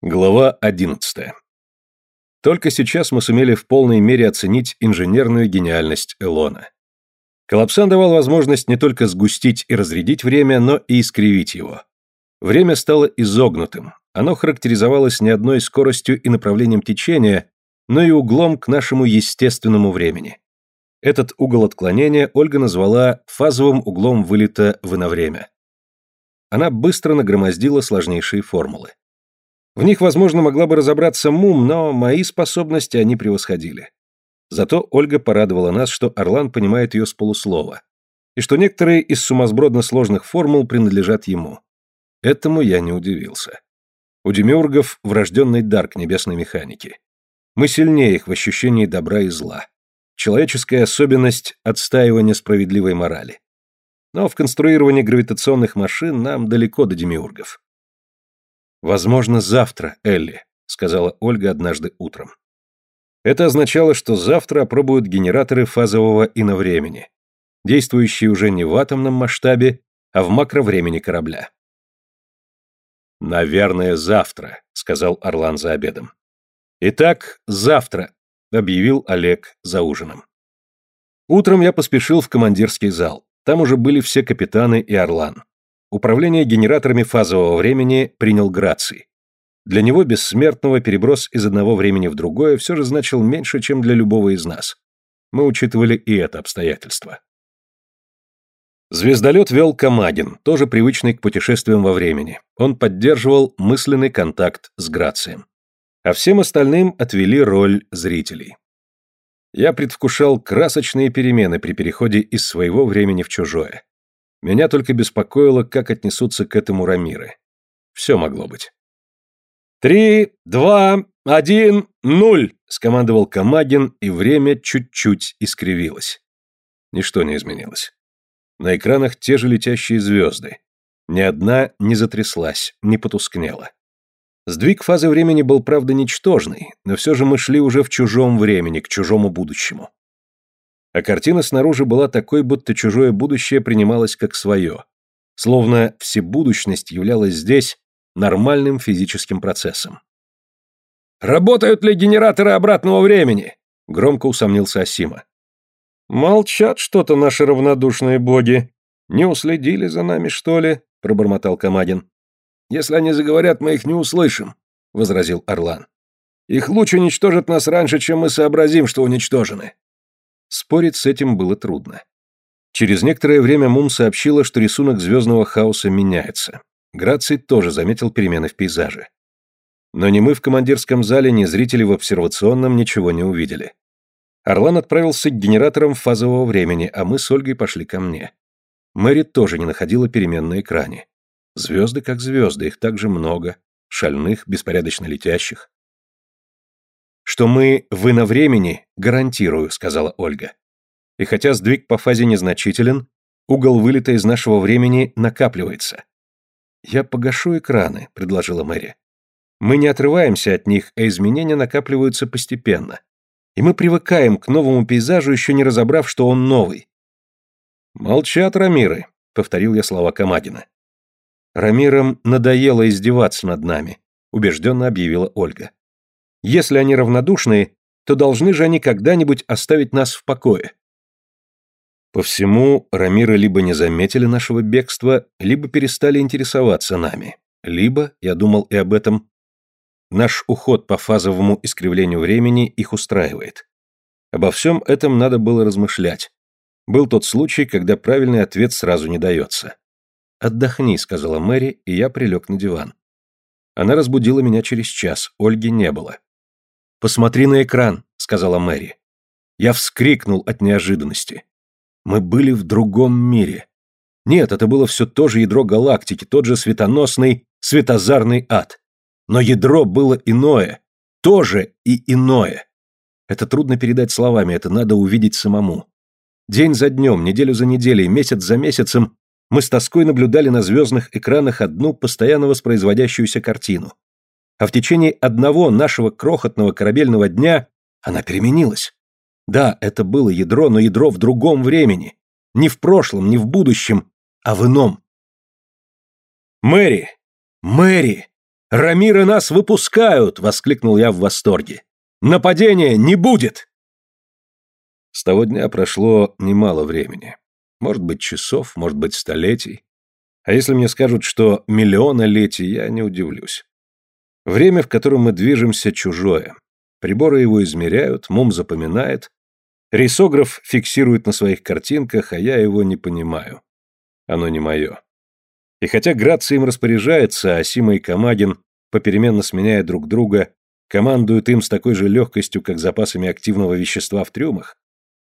Глава 11. Только сейчас мы сумели в полной мере оценить инженерную гениальность Элона. Коллапсан давал возможность не только сгустить и разрядить время, но и искривить его. Время стало изогнутым, оно характеризовалось не одной скоростью и направлением течения, но и углом к нашему естественному времени. Этот угол отклонения Ольга назвала фазовым углом вылета в иновремя. Она быстро нагромоздила сложнейшие формулы. В них, возможно, могла бы разобраться Мум, но мои способности они превосходили. Зато Ольга порадовала нас, что Орлан понимает ее с полуслова, и что некоторые из сумасбродно сложных формул принадлежат ему. Этому я не удивился. У демиургов врожденный дар к небесной механике. Мы сильнее их в ощущении добра и зла. Человеческая особенность отстаивания справедливой морали. Но в конструировании гравитационных машин нам далеко до демиургов. «Возможно, завтра, Элли», — сказала Ольга однажды утром. Это означало, что завтра опробуют генераторы фазового иновремени, действующие уже не в атомном масштабе, а в макровремени корабля. «Наверное, завтра», — сказал Орлан за обедом. «Итак, завтра», — объявил Олег за ужином. Утром я поспешил в командирский зал. Там уже были все капитаны и Орлан. Управление генераторами фазового времени принял Граций. Для него бессмертного переброс из одного времени в другое все же значил меньше, чем для любого из нас. Мы учитывали и это обстоятельство. Звездолет вел Камагин, тоже привычный к путешествиям во времени. Он поддерживал мысленный контакт с Грацием. А всем остальным отвели роль зрителей. Я предвкушал красочные перемены при переходе из своего времени в чужое. Меня только беспокоило, как отнесутся к этому Рамиры. Все могло быть. «Три, два, один, нуль!» — скомандовал Камагин, и время чуть-чуть искривилось. Ничто не изменилось. На экранах те же летящие звезды. Ни одна не затряслась, не потускнела. Сдвиг фазы времени был, правда, ничтожный, но все же мы шли уже в чужом времени, к чужому будущему а картина снаружи была такой, будто чужое будущее принималось как свое, словно всебудущность являлась здесь нормальным физическим процессом. «Работают ли генераторы обратного времени?» — громко усомнился Асима. «Молчат что-то наши равнодушные боги. Не уследили за нами, что ли?» — пробормотал Камадин. «Если они заговорят, мы их не услышим», — возразил Орлан. «Их луч уничтожит нас раньше, чем мы сообразим, что уничтожены. Спорить с этим было трудно. Через некоторое время Мум сообщила, что рисунок звездного хаоса меняется. Граций тоже заметил перемены в пейзаже. Но ни мы в командирском зале, ни зрители в обсервационном ничего не увидели. Орлан отправился к генераторам фазового времени, а мы с Ольгой пошли ко мне. Мэри тоже не находила перемен на экране. Звезды как звезды, их также много. Шальных, беспорядочно летящих. «Что мы вы на времени, гарантирую», — сказала Ольга. И хотя сдвиг по фазе незначителен, угол вылета из нашего времени накапливается. «Я погашу экраны», — предложила Мэри. «Мы не отрываемся от них, а изменения накапливаются постепенно. И мы привыкаем к новому пейзажу, еще не разобрав, что он новый». «Молчат Рамиры», — повторил я слова Камадина. «Рамирам надоело издеваться над нами», — убежденно объявила Ольга. Если они равнодушны, то должны же они когда-нибудь оставить нас в покое. По всему, Рамиры либо не заметили нашего бегства, либо перестали интересоваться нами, либо, я думал и об этом, наш уход по фазовому искривлению времени их устраивает. Обо всем этом надо было размышлять. Был тот случай, когда правильный ответ сразу не дается. «Отдохни», — сказала Мэри, и я прилег на диван. Она разбудила меня через час, Ольги не было. «Посмотри на экран», — сказала Мэри. Я вскрикнул от неожиданности. Мы были в другом мире. Нет, это было все то же ядро галактики, тот же светоносный, светозарный ад. Но ядро было иное, тоже и иное. Это трудно передать словами, это надо увидеть самому. День за днем, неделю за неделей, месяц за месяцем мы с тоской наблюдали на звездных экранах одну постоянно воспроизводящуюся картину а в течение одного нашего крохотного корабельного дня она переменилась. Да, это было ядро, но ядро в другом времени. Не в прошлом, не в будущем, а в ином. «Мэри! Мэри!» Рамиры нас выпускают!» — воскликнул я в восторге. «Нападения не будет!» С того дня прошло немало времени. Может быть, часов, может быть, столетий. А если мне скажут, что миллионолетий, я не удивлюсь. Время, в котором мы движемся, чужое. Приборы его измеряют, мум запоминает. Рисограф фиксирует на своих картинках, а я его не понимаю. Оно не мое. И хотя Грация им распоряжается, а Сима и Камагин, попеременно сменяя друг друга, командуют им с такой же легкостью, как запасами активного вещества в трюмах,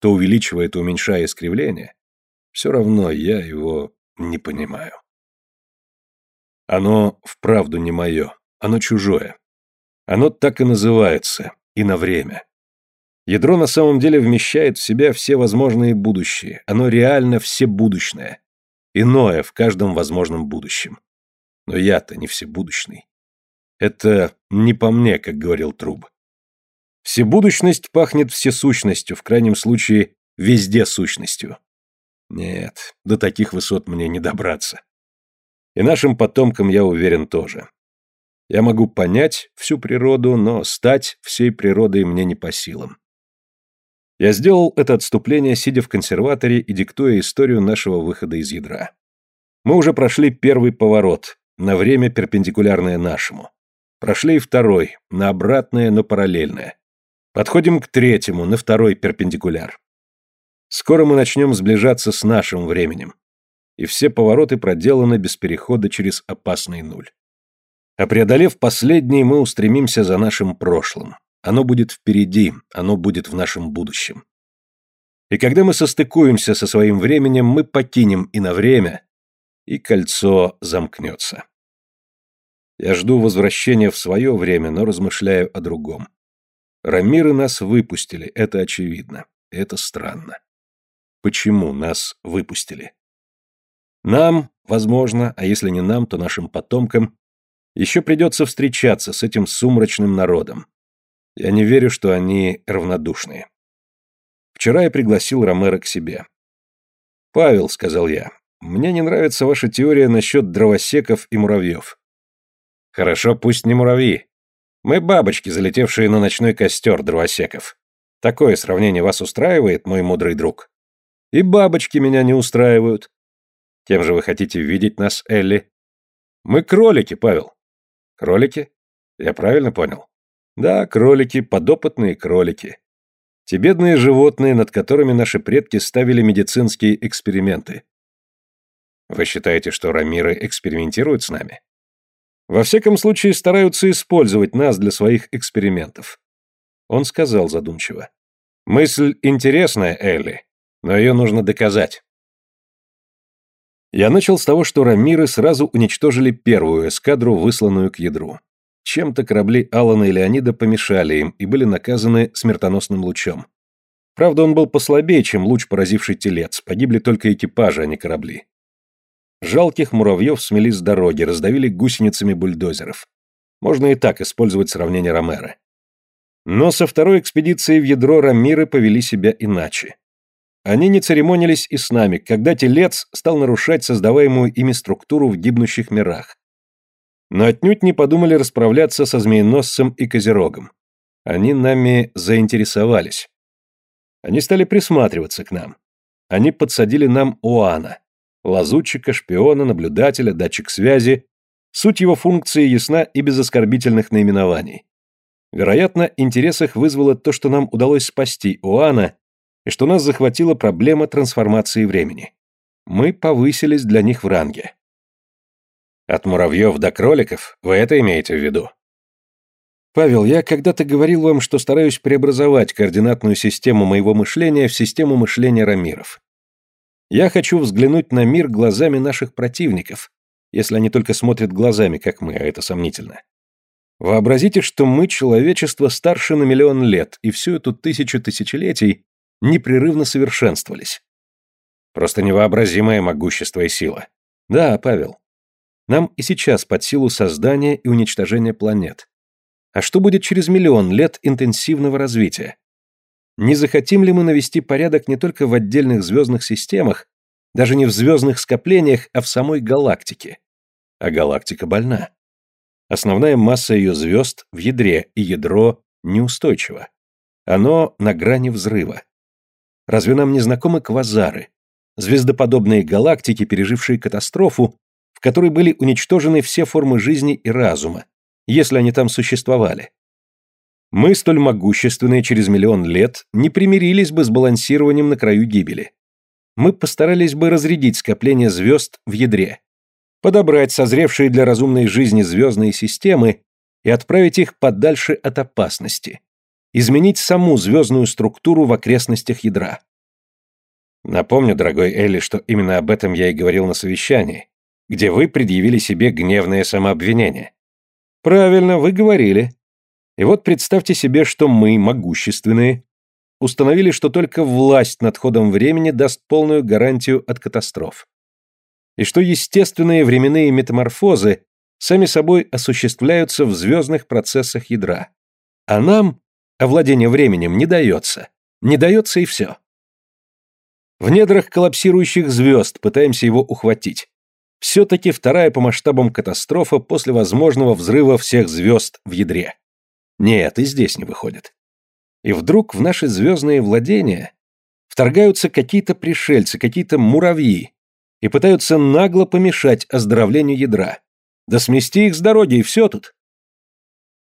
то увеличивая, то уменьшая искривление, все равно я его не понимаю. Оно вправду не мое, оно чужое. Оно так и называется, и на время. Ядро на самом деле вмещает в себя все возможные будущие, оно реально всебудущное, иное в каждом возможном будущем. Но я-то не всебудущный. Это не по мне, как говорил Труб. Всебудущность пахнет всесущностью, в крайнем случае, везде сущностью. Нет, до таких высот мне не добраться. И нашим потомкам, я уверен, тоже. Я могу понять всю природу, но стать всей природой мне не по силам. Я сделал это отступление, сидя в консерваторе и диктуя историю нашего выхода из ядра. Мы уже прошли первый поворот, на время перпендикулярное нашему. Прошли и второй, на обратное, но параллельное. Подходим к третьему, на второй перпендикуляр. Скоро мы начнем сближаться с нашим временем. И все повороты проделаны без перехода через опасный нуль. А преодолев последний, мы устремимся за нашим прошлым. Оно будет впереди, оно будет в нашем будущем. И когда мы состыкуемся со своим временем, мы покинем и на время, и кольцо замкнется. Я жду возвращения в свое время, но размышляю о другом. Рамиры нас выпустили, это очевидно. Это странно. Почему нас выпустили? Нам, возможно, а если не нам, то нашим потомкам, еще придется встречаться с этим сумрачным народом. Я не верю, что они равнодушные. Вчера я пригласил Ромера к себе. «Павел», — сказал я, — «мне не нравится ваша теория насчет дровосеков и муравьев». «Хорошо, пусть не муравьи. Мы бабочки, залетевшие на ночной костер дровосеков. Такое сравнение вас устраивает, мой мудрый друг? И бабочки меня не устраивают. Кем же вы хотите видеть нас, Элли? Мы кролики, Павел. Кролики? Я правильно понял? Да, кролики, подопытные кролики. Те бедные животные, над которыми наши предки ставили медицинские эксперименты. Вы считаете, что рамиры экспериментируют с нами? Во всяком случае, стараются использовать нас для своих экспериментов. Он сказал задумчиво. Мысль интересная, Элли, но ее нужно доказать. Я начал с того, что рамиры сразу уничтожили первую эскадру, высланную к ядру. Чем-то корабли Алана и Леонида помешали им и были наказаны смертоносным лучом. Правда, он был послабее, чем луч, поразивший телец, погибли только экипажи, а не корабли. Жалких муравьев смели с дороги, раздавили гусеницами бульдозеров. Можно и так использовать сравнение Ромера. Но со второй экспедицией в ядро Рамиры повели себя иначе. Они не церемонились и с нами, когда телец стал нарушать создаваемую ими структуру в гибнущих мирах. Но отнюдь не подумали расправляться со змееносцем и козерогом. Они нами заинтересовались. Они стали присматриваться к нам. Они подсадили нам Оана лазутчика, шпиона, наблюдателя, датчик связи. Суть его функции ясна и без оскорбительных наименований. Вероятно, интерес их вызвало то, что нам удалось спасти Оана, и что нас захватила проблема трансформации времени. Мы повысились для них в ранге. От муравьев до кроликов, вы это имеете в виду? Павел, я когда-то говорил вам, что стараюсь преобразовать координатную систему моего мышления в систему мышления рамиров. Я хочу взглянуть на мир глазами наших противников, если они только смотрят глазами, как мы, а это сомнительно. Вообразите, что мы, человечество, старше на миллион лет, и всю эту тысячу тысячелетий непрерывно совершенствовались. Просто невообразимое могущество и сила. Да, Павел. Нам и сейчас под силу создания и уничтожения планет. А что будет через миллион лет интенсивного развития? Не захотим ли мы навести порядок не только в отдельных звездных системах, даже не в звездных скоплениях, а в самой галактике? А галактика больна. Основная масса ее звезд в ядре, и ядро неустойчиво. Оно на грани взрыва. Разве нам не знакомы квазары? Звездоподобные галактики, пережившие катастрофу, в которой были уничтожены все формы жизни и разума, если они там существовали. Мы, столь могущественные через миллион лет, не примирились бы с балансированием на краю гибели. Мы постарались бы разрядить скопление звезд в ядре, подобрать созревшие для разумной жизни звездные системы и отправить их подальше от опасности, изменить саму звездную структуру в окрестностях ядра. Напомню, дорогой Элли, что именно об этом я и говорил на совещании, где вы предъявили себе гневное самообвинение. Правильно, вы говорили. И вот представьте себе, что мы, могущественные, установили, что только власть над ходом времени даст полную гарантию от катастроф. И что естественные временные метаморфозы сами собой осуществляются в звездных процессах ядра. А нам овладение временем не дается. Не дается и все. В недрах коллапсирующих звезд пытаемся его ухватить. Все-таки вторая по масштабам катастрофа после возможного взрыва всех звезд в ядре. Нет, и здесь не выходит. И вдруг в наши звездные владения вторгаются какие-то пришельцы, какие-то муравьи, и пытаются нагло помешать оздоровлению ядра. Да смести их с дороги, и все тут.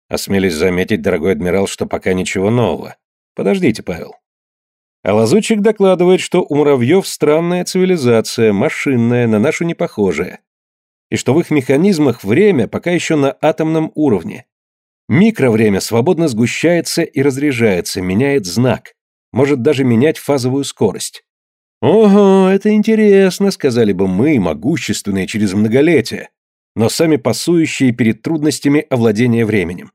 Осмелись заметить, дорогой адмирал, что пока ничего нового. Подождите, Павел. А лазутчик докладывает, что у муравьев странная цивилизация, машинная, на нашу не похожая. И что в их механизмах время пока еще на атомном уровне. Микровремя свободно сгущается и разряжается, меняет знак, может даже менять фазовую скорость. «Ого, это интересно», — сказали бы мы, могущественные через многолетия, но сами пасующие перед трудностями овладения временем.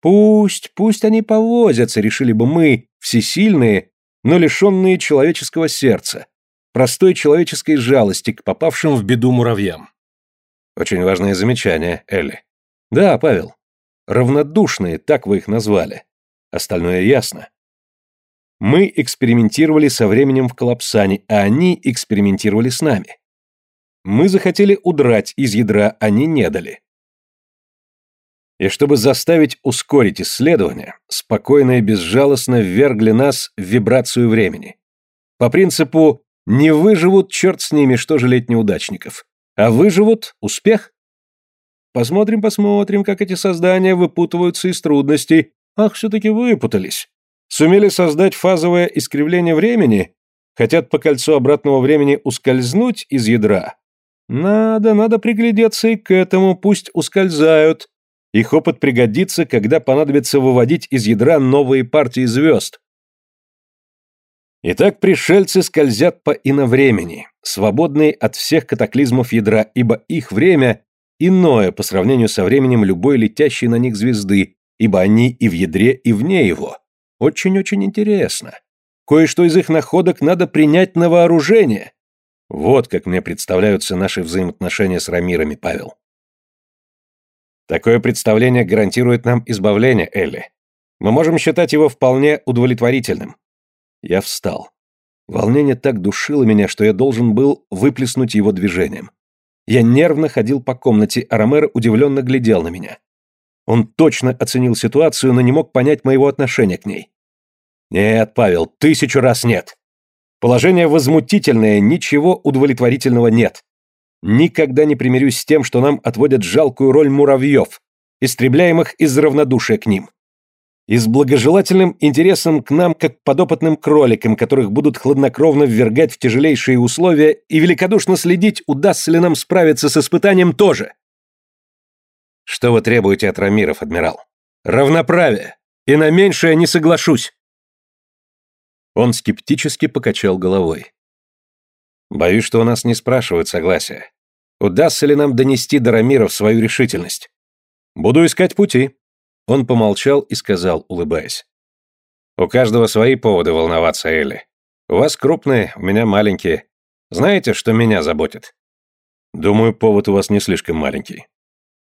Пусть, пусть они повозятся, решили бы мы, всесильные, но лишенные человеческого сердца, простой человеческой жалости к попавшим в беду муравьям. Очень важное замечание, Элли. Да, Павел, Равнодушные, так вы их назвали. Остальное ясно. Мы экспериментировали со временем в коллапсане, а они экспериментировали с нами. Мы захотели удрать из ядра, они не дали. И чтобы заставить ускорить исследование, спокойно и безжалостно ввергли нас в вибрацию времени. По принципу «не выживут, черт с ними, что жалеть неудачников», а выживут – успех. Посмотрим, посмотрим, как эти создания выпутываются из трудностей. Ах, все-таки выпутались. Сумели создать фазовое искривление времени? Хотят по кольцу обратного времени ускользнуть из ядра? Надо, надо приглядеться и к этому, пусть ускользают. Их опыт пригодится, когда понадобится выводить из ядра новые партии звезд. Итак, пришельцы скользят по иновремени, свободные от всех катаклизмов ядра, ибо их время иное по сравнению со временем любой летящей на них звезды, ибо они и в ядре, и вне его. Очень-очень интересно. Кое-что из их находок надо принять на вооружение. Вот как мне представляются наши взаимоотношения с Рамирами, Павел. Такое представление гарантирует нам избавление, Элли. Мы можем считать его вполне удовлетворительным. Я встал. Волнение так душило меня, что я должен был выплеснуть его движением. Я нервно ходил по комнате, а Ромеро удивленно глядел на меня. Он точно оценил ситуацию, но не мог понять моего отношения к ней. Нет, Павел, тысячу раз нет. Положение возмутительное, ничего удовлетворительного нет. Никогда не примирюсь с тем, что нам отводят жалкую роль муравьев, истребляемых из равнодушия к ним и с благожелательным интересом к нам, как подопытным кроликам, которых будут хладнокровно ввергать в тяжелейшие условия, и великодушно следить, удастся ли нам справиться с испытанием тоже. Что вы требуете от Рамиров, адмирал? Равноправие. И на меньшее не соглашусь. Он скептически покачал головой. Боюсь, что у нас не спрашивают согласия. Удастся ли нам донести до Рамиров свою решительность? Буду искать пути. Он помолчал и сказал, улыбаясь. «У каждого свои поводы волноваться, Элли. У вас крупные, у меня маленькие. Знаете, что меня заботит?» «Думаю, повод у вас не слишком маленький».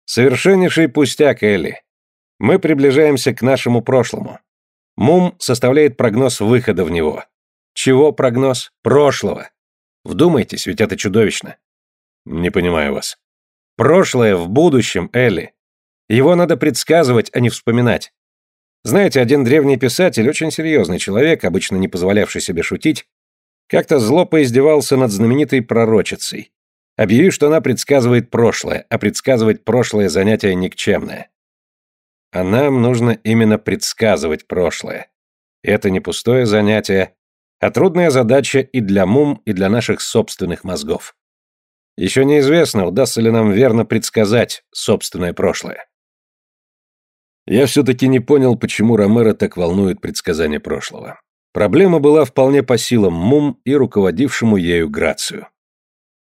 «Совершеннейший пустяк, Элли. Мы приближаемся к нашему прошлому. Мум составляет прогноз выхода в него. Чего прогноз? Прошлого. Вдумайтесь, ведь это чудовищно». «Не понимаю вас». «Прошлое в будущем, Элли. Его надо предсказывать, а не вспоминать. Знаете, один древний писатель, очень серьезный человек, обычно не позволявший себе шутить, как-то зло поиздевался над знаменитой пророчицей, объявив, что она предсказывает прошлое, а предсказывать прошлое занятие никчемное. А нам нужно именно предсказывать прошлое. Это не пустое занятие, а трудная задача и для мум, и для наших собственных мозгов. Еще неизвестно, удастся ли нам верно предсказать собственное прошлое. Я все-таки не понял, почему Ромеро так волнует предсказание прошлого. Проблема была вполне по силам Мум и руководившему ею Грацию.